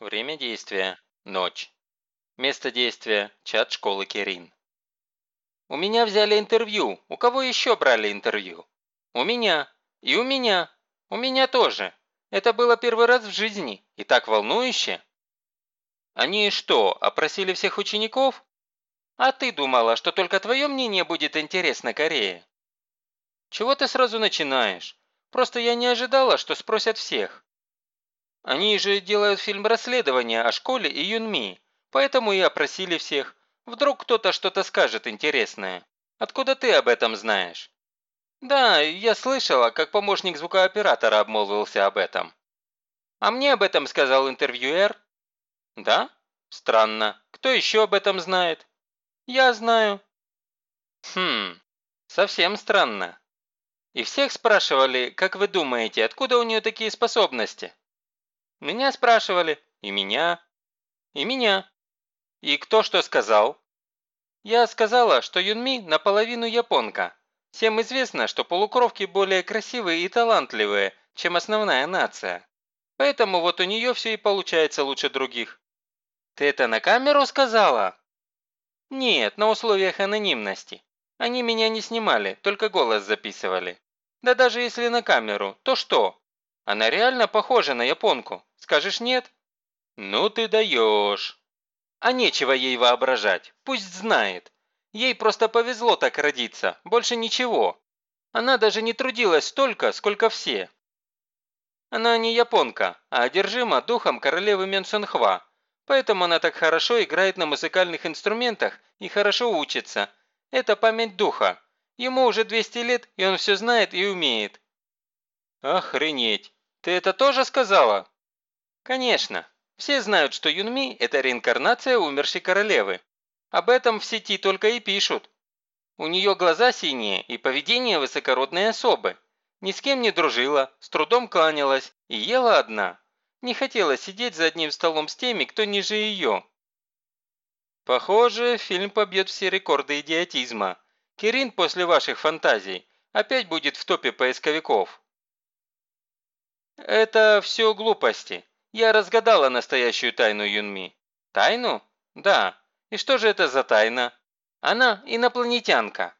Время действия – ночь. Место действия – чат школы Керин. У меня взяли интервью. У кого еще брали интервью? У меня. И у меня. У меня тоже. Это было первый раз в жизни. И так волнующе. Они что, опросили всех учеников? А ты думала, что только твое мнение будет интересно Корее? Чего ты сразу начинаешь? Просто я не ожидала, что спросят всех. Они же делают фильм расследования о школе и Юнми, поэтому и опросили всех. Вдруг кто-то что-то скажет интересное. Откуда ты об этом знаешь? Да, я слышала, как помощник звукооператора обмолвился об этом. А мне об этом сказал интервьюер. Да? Странно. Кто еще об этом знает? Я знаю. Хм, совсем странно. И всех спрашивали, как вы думаете, откуда у нее такие способности? Меня спрашивали, и меня, и меня. И кто что сказал? Я сказала, что Юнми наполовину японка. Всем известно, что полукровки более красивые и талантливые, чем основная нация. Поэтому вот у нее все и получается лучше других. Ты это на камеру сказала? Нет, на условиях анонимности. Они меня не снимали, только голос записывали. Да даже если на камеру, то что? Она реально похожа на японку. Скажешь нет? Ну ты даешь. А нечего ей воображать. Пусть знает. Ей просто повезло так родиться. Больше ничего. Она даже не трудилась столько, сколько все. Она не японка, а одержима духом королевы Менсунхва. Поэтому она так хорошо играет на музыкальных инструментах и хорошо учится. Это память духа. Ему уже 200 лет, и он все знает и умеет. Охренеть. Ты это тоже сказала? Конечно. Все знают, что Юнми – это реинкарнация умершей королевы. Об этом в сети только и пишут. У нее глаза синие и поведение высокородной особы. Ни с кем не дружила, с трудом кланялась и ела одна. Не хотела сидеть за одним столом с теми, кто ниже ее. Похоже, фильм побьет все рекорды идиотизма. Кирин после ваших фантазий опять будет в топе поисковиков. «Это все глупости. Я разгадала настоящую тайну Юнми». «Тайну? Да. И что же это за тайна?» «Она инопланетянка».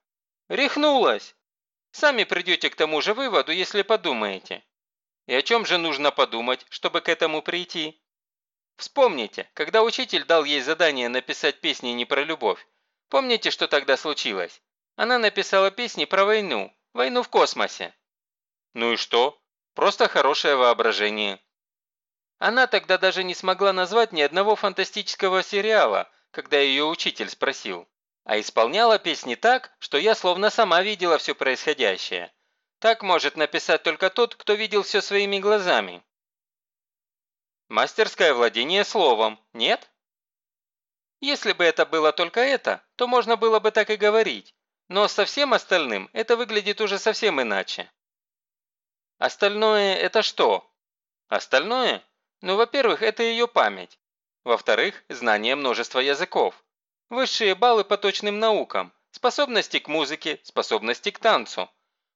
«Рехнулась!» «Сами придете к тому же выводу, если подумаете». «И о чем же нужно подумать, чтобы к этому прийти?» Вспомните, когда учитель дал ей задание написать песни не про любовь. Помните, что тогда случилось? Она написала песни про войну, войну в космосе. Ну и что? Просто хорошее воображение. Она тогда даже не смогла назвать ни одного фантастического сериала, когда ее учитель спросил. А исполняла песни так, что я словно сама видела все происходящее. Так может написать только тот, кто видел все своими глазами. Мастерское владение словом, нет? Если бы это было только это, то можно было бы так и говорить. Но со всем остальным это выглядит уже совсем иначе. Остальное – это что? Остальное? Ну, во-первых, это ее память. Во-вторых, знание множества языков. Высшие баллы по точным наукам. Способности к музыке, способности к танцу.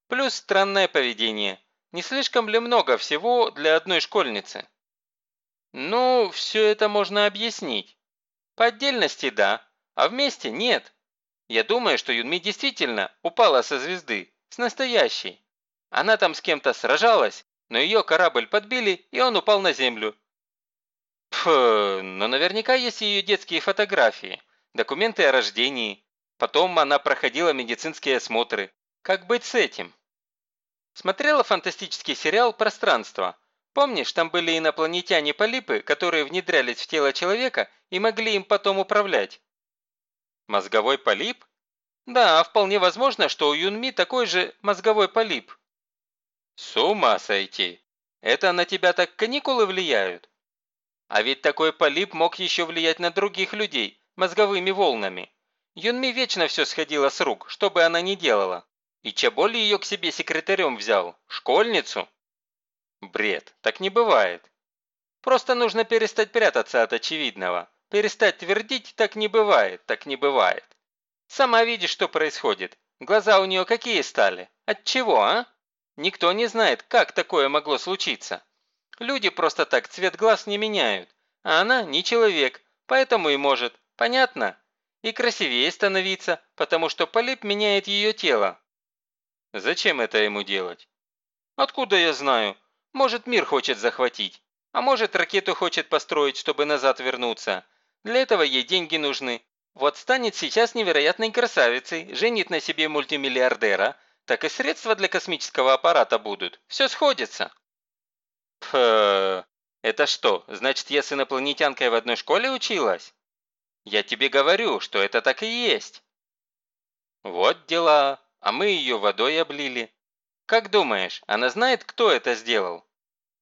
Плюс странное поведение. Не слишком ли много всего для одной школьницы? Ну, все это можно объяснить. По отдельности – да, а вместе – нет. Я думаю, что Юнми действительно упала со звезды, с настоящей. Она там с кем-то сражалась, но ее корабль подбили, и он упал на землю. Пф, но наверняка есть ее детские фотографии, документы о рождении. Потом она проходила медицинские осмотры. Как быть с этим? Смотрела фантастический сериал «Пространство». Помнишь, там были инопланетяне-полипы, которые внедрялись в тело человека и могли им потом управлять? Мозговой полип? Да, вполне возможно, что у Юнми такой же мозговой полип. С ума сойти! Это на тебя так каникулы влияют? А ведь такой полип мог еще влиять на других людей, мозговыми волнами. Юнми вечно все сходило с рук, что бы она ни делала. И Чаболи ее к себе секретарем взял. Школьницу? Бред, так не бывает. Просто нужно перестать прятаться от очевидного. Перестать твердить «так не бывает, так не бывает». Сама видишь, что происходит. Глаза у нее какие стали? От чего, а? Никто не знает, как такое могло случиться. Люди просто так цвет глаз не меняют. а она не человек, поэтому и может. Понятно? И красивее становиться, потому что полип меняет ее тело. Зачем это ему делать? Откуда я знаю? Может, мир хочет захватить. А может, ракету хочет построить, чтобы назад вернуться. Для этого ей деньги нужны. Вот станет сейчас невероятной красавицей, женит на себе мультимиллиардера, так и средства для космического аппарата будут. Все сходится. Пф, это что, значит, я с инопланетянкой в одной школе училась? Я тебе говорю, что это так и есть. Вот дела, а мы ее водой облили. Как думаешь, она знает, кто это сделал?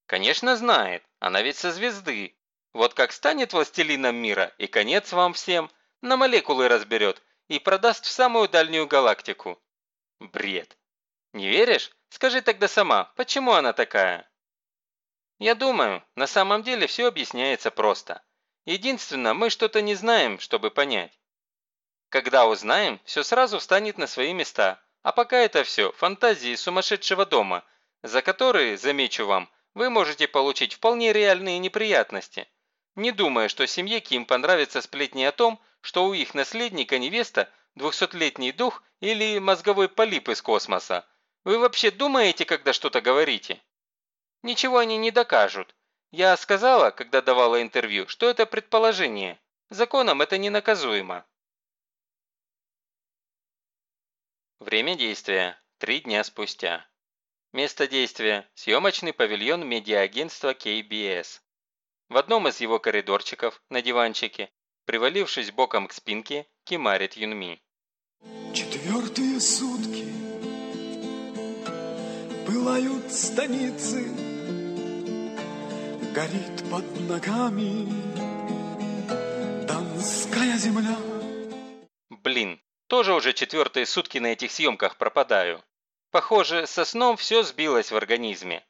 Конечно, знает, она ведь со звезды. Вот как станет властелином мира, и конец вам всем, на молекулы разберет и продаст в самую дальнюю галактику. Бред. Не веришь? Скажи тогда сама, почему она такая? Я думаю, на самом деле все объясняется просто. Единственное, мы что-то не знаем, чтобы понять. Когда узнаем, все сразу встанет на свои места. А пока это все фантазии сумасшедшего дома, за которые, замечу вам, вы можете получить вполне реальные неприятности. Не думая, что семье Ким понравится сплетни о том, что у их наследника невеста двухсотлетний дух или мозговой полип из космоса. Вы вообще думаете, когда что-то говорите? Ничего они не докажут. Я сказала, когда давала интервью, что это предположение. Законом это не наказуемо. Время действия. Три дня спустя. Место действия – съемочный павильон медиаагентства KBS. В одном из его коридорчиков, на диванчике, привалившись боком к спинке, кимарит Юнми. Четвертые сутки Пылают станицы Горит под ногами Донская земля Блин, тоже уже четвертые сутки на этих съемках пропадаю. Похоже, со сном все сбилось в организме.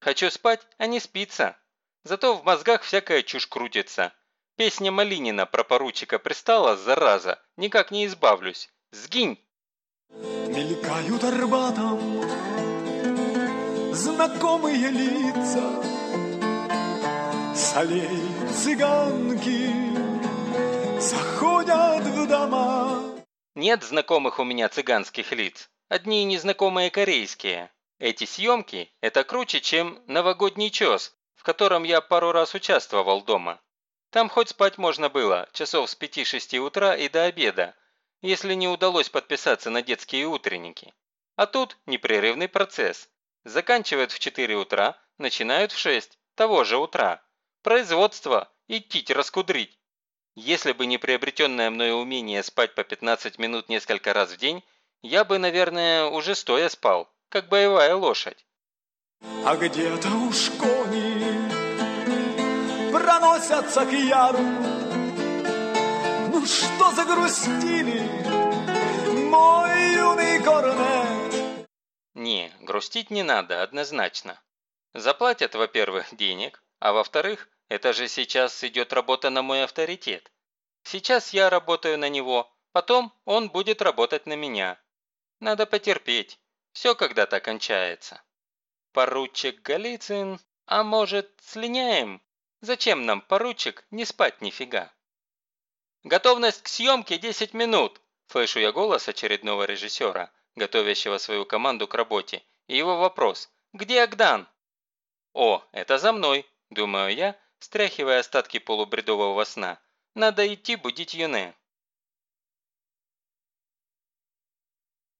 Хочу спать, а не спится. Зато в мозгах всякая чушь крутится. Песня Малинина про поручика пристала, зараза, никак не избавлюсь. Сгинь! Мелькают Арбатом знакомые лица Солей цыганки заходят в дома Нет знакомых у меня цыганских лиц, одни незнакомые корейские. Эти съемки – это круче, чем новогодний чес, в котором я пару раз участвовал дома. Там хоть спать можно было, часов с 5-6 утра и до обеда, если не удалось подписаться на детские утренники. А тут непрерывный процесс. Заканчивают в 4 утра, начинают в 6, того же утра. Производство, идти раскудрить. Если бы не приобретенное мною умение спать по 15 минут несколько раз в день, я бы, наверное, уже стоя спал, как боевая лошадь. А где-то уж кони проносятся к яру. Ну что загрустили, мой юный корнет? Не, грустить не надо, однозначно. Заплатят, во-первых, денег, а во-вторых, это же сейчас идет работа на мой авторитет. Сейчас я работаю на него, потом он будет работать на меня. Надо потерпеть, все когда-то кончается. Поручик Голицын, а может, слиняем? Зачем нам, поручик, не спать нифига? Готовность к съемке 10 минут, слышу я голос очередного режиссера, готовящего свою команду к работе, и его вопрос «Где Агдан?» «О, это за мной», думаю я, стряхивая остатки полубредового сна. «Надо идти будить Юне».